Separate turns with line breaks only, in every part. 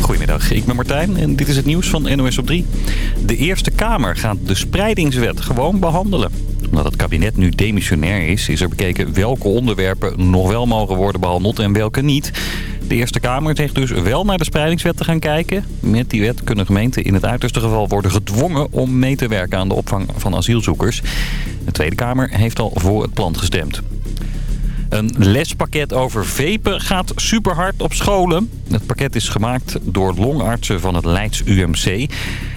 Goedemiddag, ik ben Martijn en dit is het nieuws van NOS op 3. De Eerste Kamer gaat de spreidingswet gewoon behandelen. Omdat het kabinet nu demissionair is, is er bekeken welke onderwerpen nog wel mogen worden behandeld en welke niet. De Eerste Kamer zegt dus wel naar de spreidingswet te gaan kijken. Met die wet kunnen gemeenten in het uiterste geval worden gedwongen om mee te werken aan de opvang van asielzoekers. De Tweede Kamer heeft al voor het plan gestemd. Een lespakket over vepen gaat superhard op scholen. Het pakket is gemaakt door longartsen van het Leids UMC.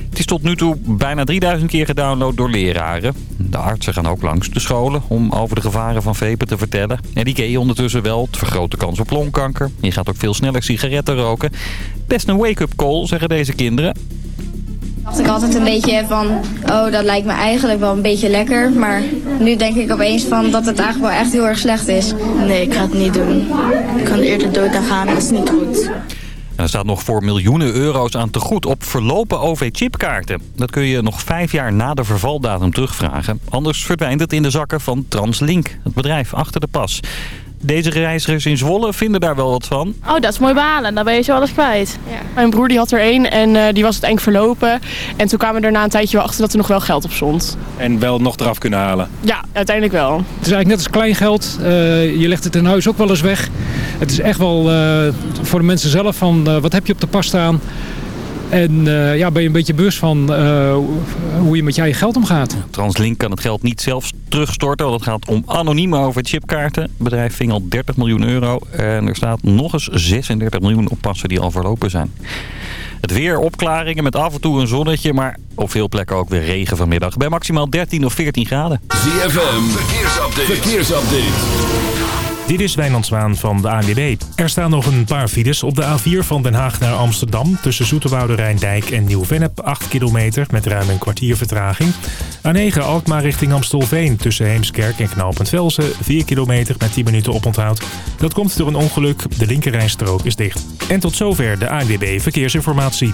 Het is tot nu toe bijna 3000 keer gedownload door leraren. De artsen gaan ook langs de scholen om over de gevaren van vepen te vertellen. En die ken je ondertussen wel. Het vergroot de kans op longkanker. Je gaat ook veel sneller sigaretten roken. Best een wake-up call, zeggen deze kinderen
dacht ik altijd een beetje van, oh dat lijkt me eigenlijk wel een beetje lekker. Maar nu denk ik opeens van dat het eigenlijk wel echt heel erg slecht is.
Nee, ik ga het niet doen. Ik kan eerder dood dan gaan, dat is niet goed.
En er staat nog voor miljoenen euro's aan te goed op verlopen OV-chipkaarten. Dat kun je nog vijf jaar na de vervaldatum terugvragen. Anders verdwijnt het in de zakken van Translink, het bedrijf achter de pas. Deze reizigers in Zwolle vinden daar wel wat van.
Oh, dat is mooi balen. Dan ben je zo alles kwijt. Ja. Mijn broer die had er één en uh, die was het eng verlopen. En toen kwamen we er na een tijdje wel achter dat er nog wel geld op stond.
En wel nog eraf kunnen halen?
Ja, uiteindelijk wel. Het
is eigenlijk net als kleingeld. Uh, je legt het in huis ook wel eens weg. Het is echt wel uh, voor de mensen zelf van wat heb je op de pas staan. En uh, ja, ben je een beetje bewust van uh, hoe je met je eigen geld omgaat.
Translink kan het geld niet zelf terugstorten, want het gaat om anonieme over chipkaarten. Het bedrijf ving al 30 miljoen euro en er staat nog eens 36 miljoen op passen die al verlopen zijn. Het weer opklaringen met af en toe een zonnetje, maar op veel plekken ook weer regen vanmiddag. Bij maximaal 13 of 14 graden.
ZFM, verkeersupdate. verkeersupdate.
Dit is Wijnand Zwaan van de ANWB. Er staan nog een paar files op de A4 van Den Haag naar Amsterdam... tussen Zoeterwoude Rijndijk en Nieuw-Vennep, 8 kilometer... met ruim een kwartier vertraging. A9 Alkmaar richting Amstelveen tussen Heemskerk en Knaalpunt Velsen... 4 kilometer met 10 minuten oponthoud. Dat komt door een ongeluk, de linkerrijstrook is dicht. En tot zover de ANWB Verkeersinformatie.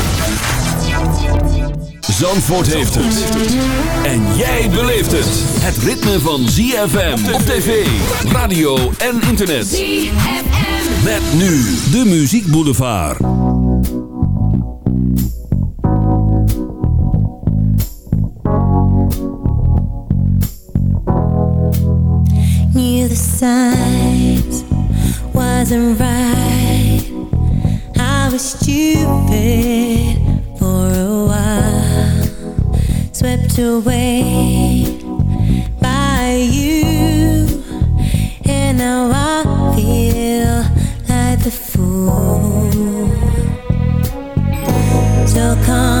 Zandvoort heeft het. En jij beleeft het. Het ritme van ZFM op tv, radio en internet. ZFM. Met nu de Muziek Boulevard.
Knew the signs wasn't right. I was stupid for a while. Swept away by you. And now I feel like the fool. So confused,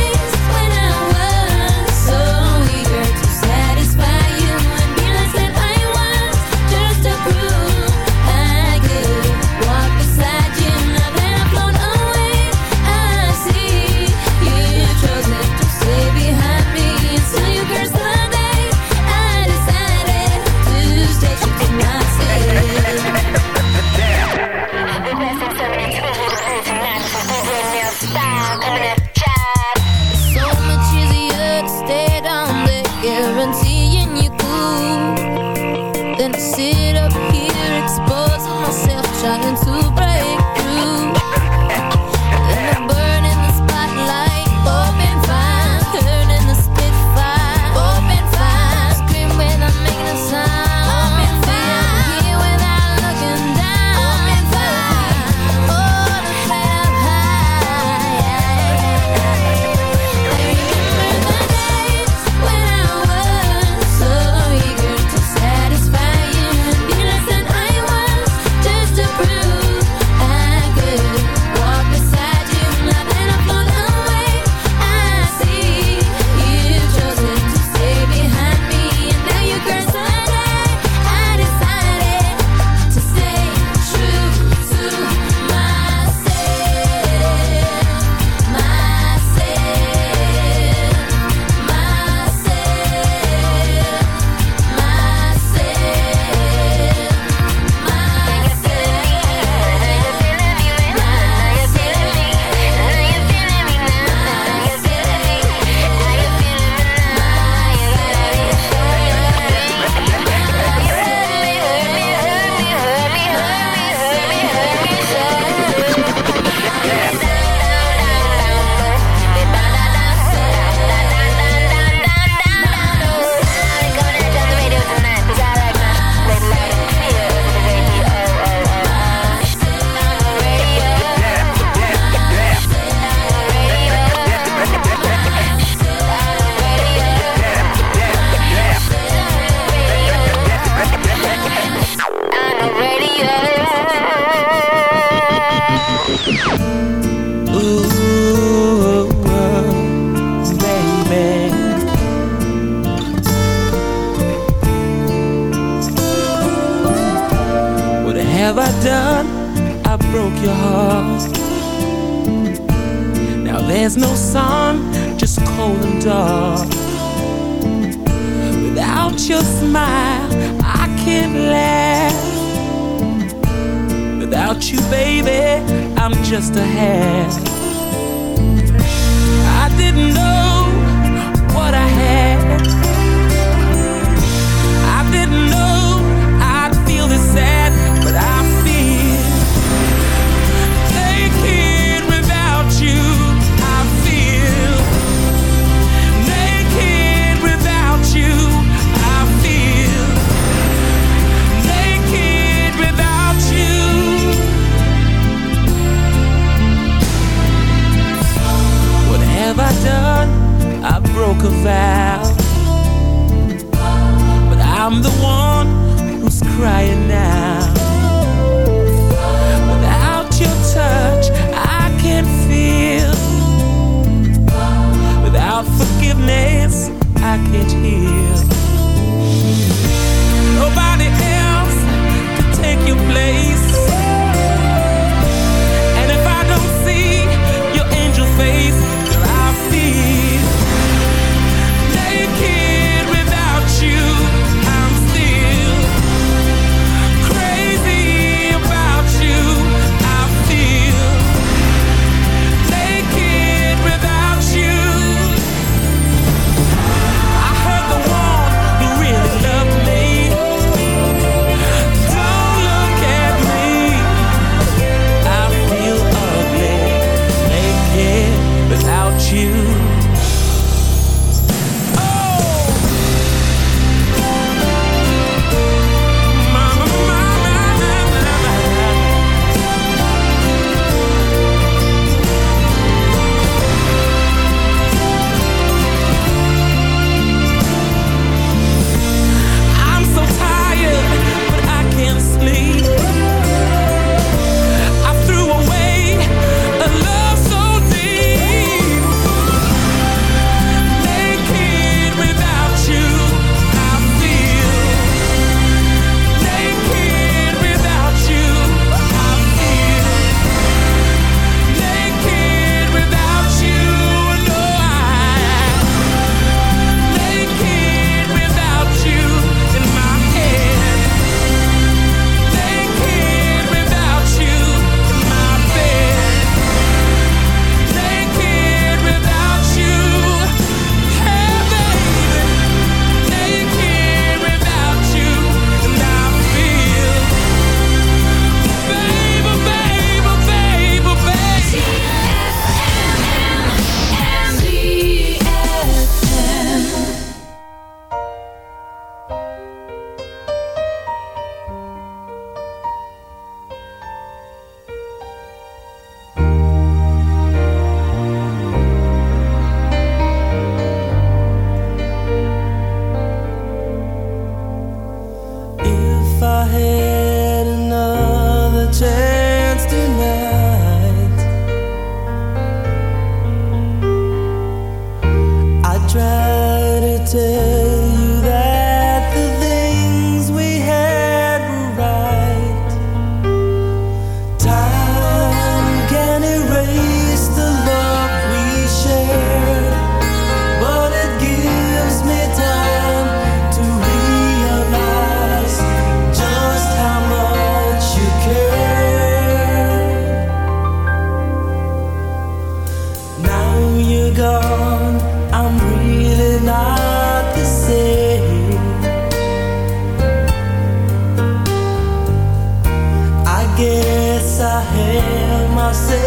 myself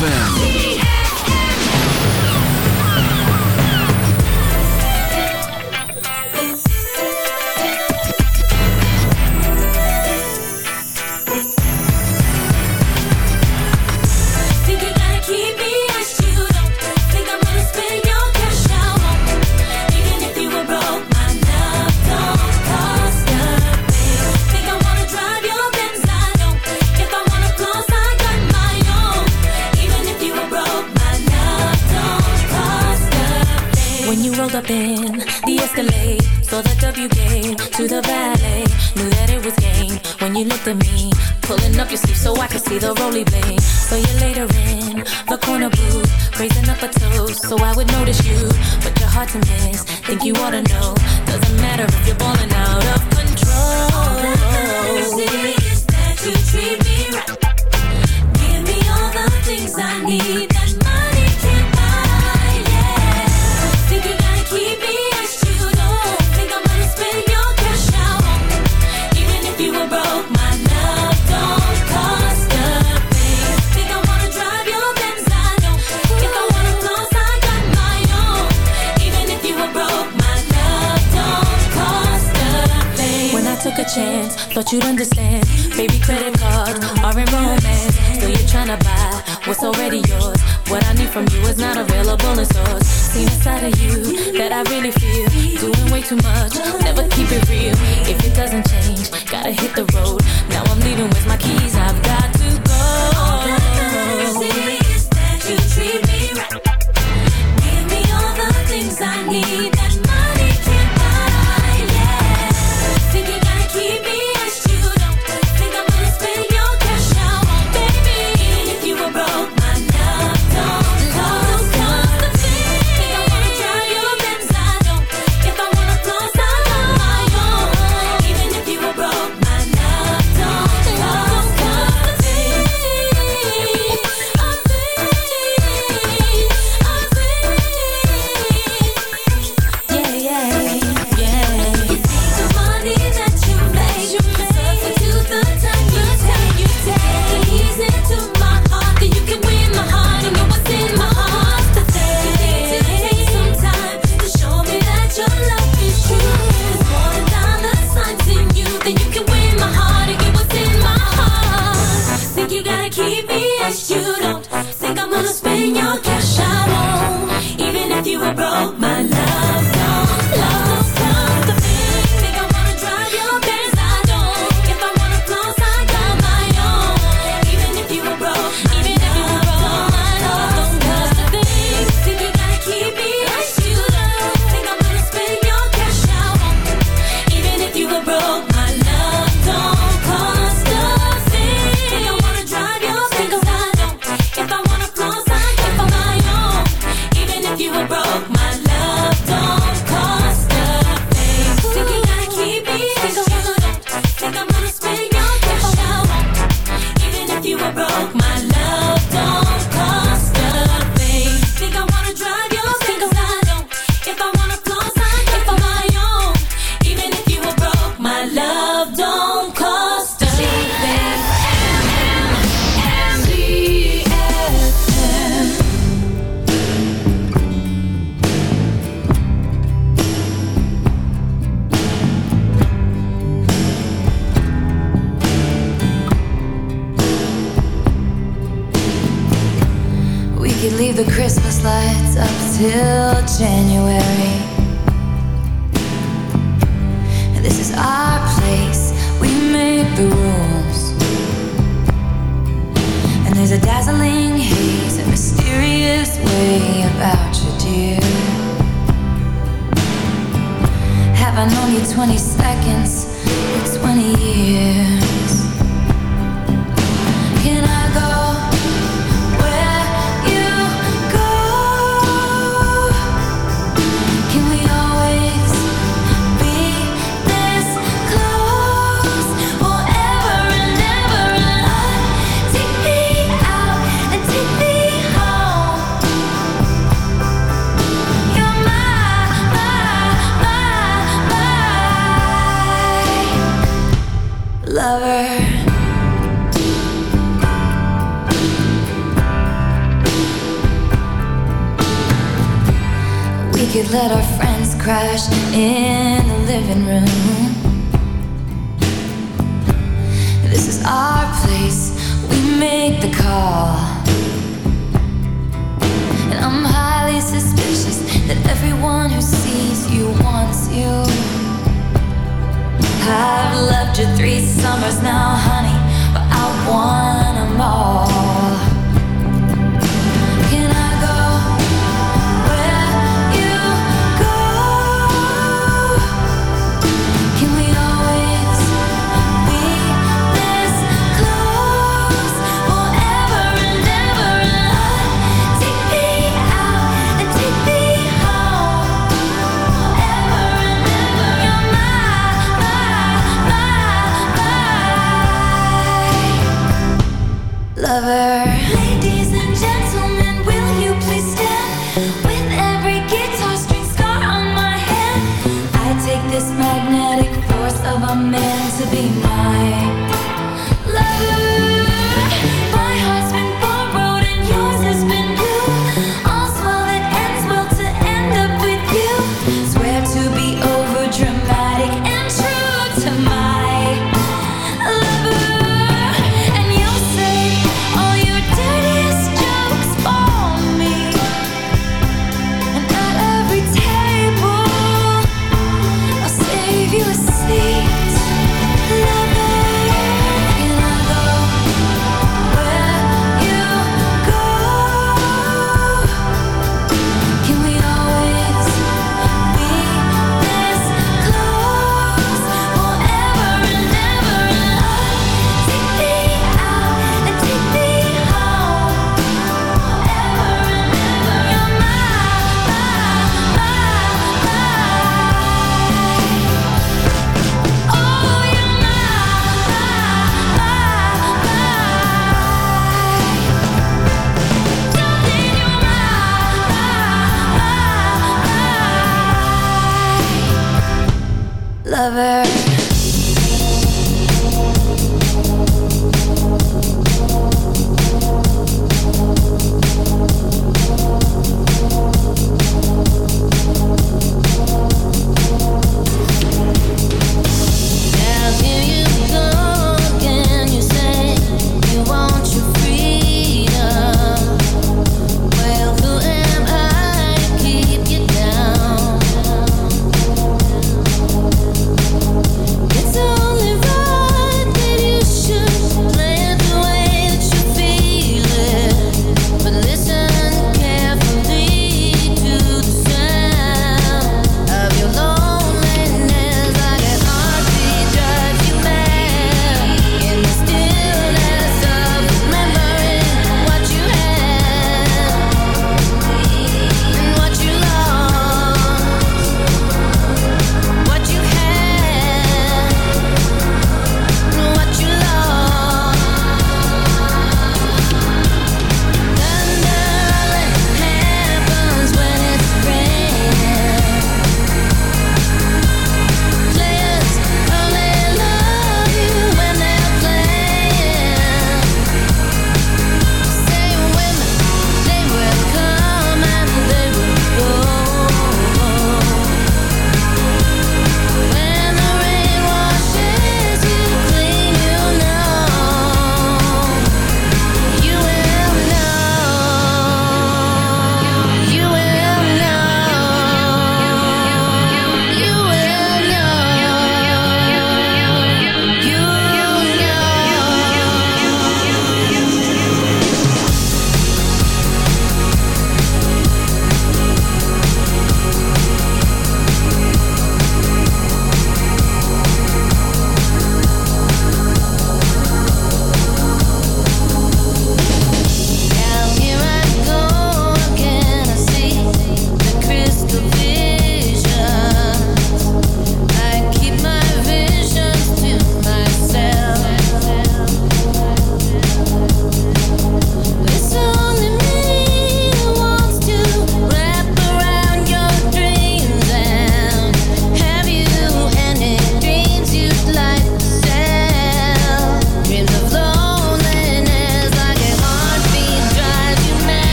ZFM.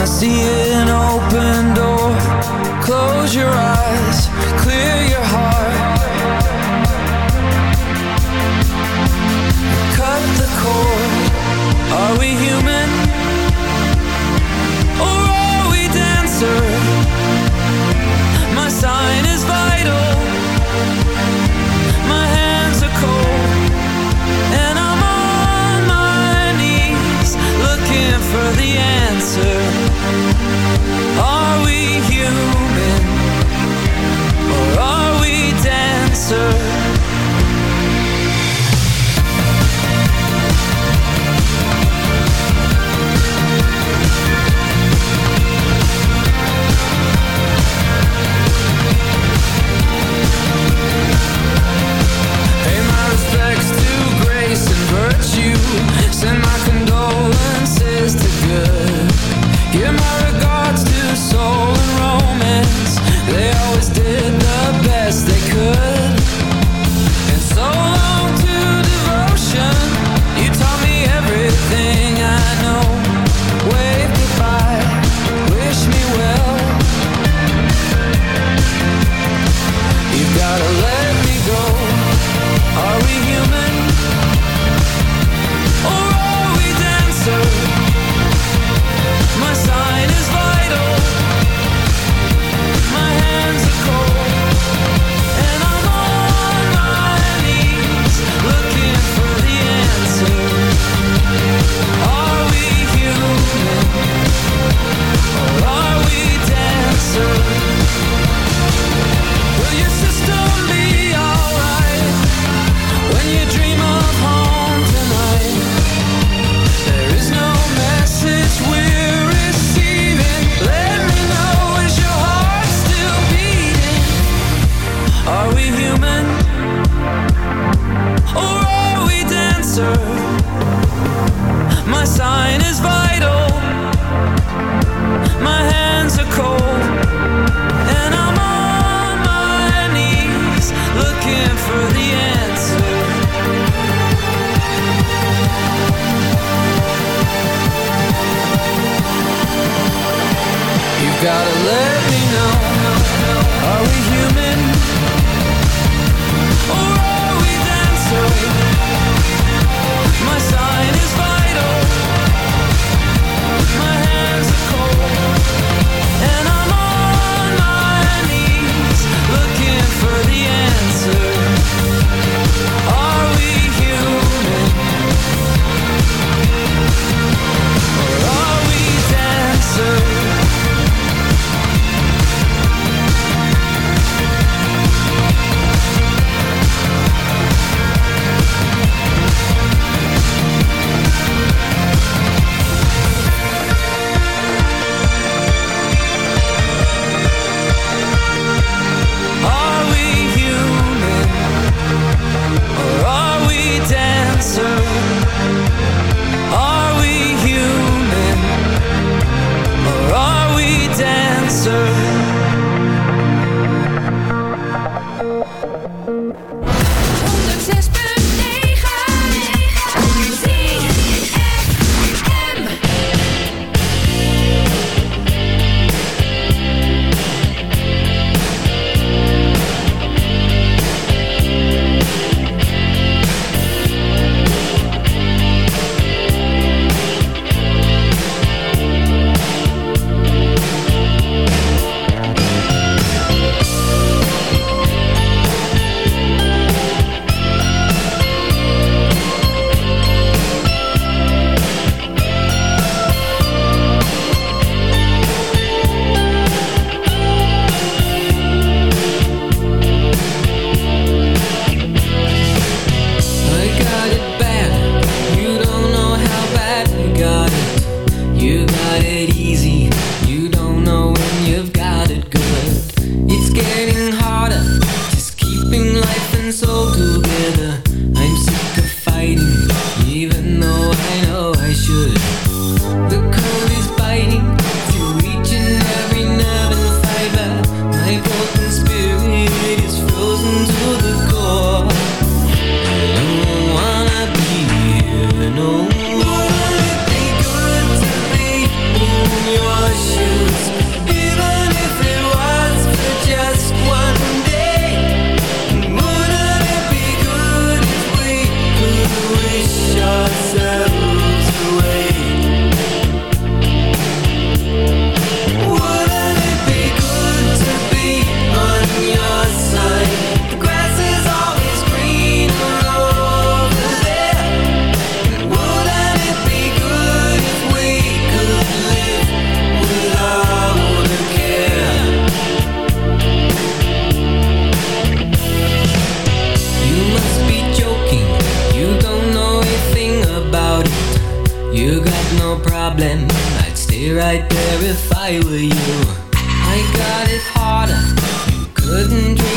I see an open door. Close your eyes
problem. I'd stay right there if I were you. I got it harder. You couldn't.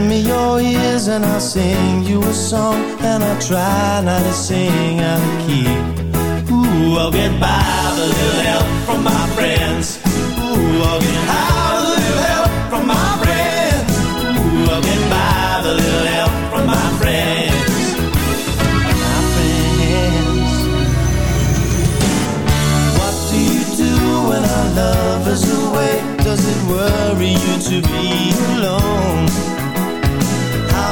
Lend me your ears and I'll sing you a song. And I'll try not to sing out of key. Ooh, I'll get by with a little help from my friends. Ooh, I'll get by with a little help from my friends. Ooh, I'll get by with a little help from my friends. My friends. What do you do when our love is away? Does it worry you to be alone?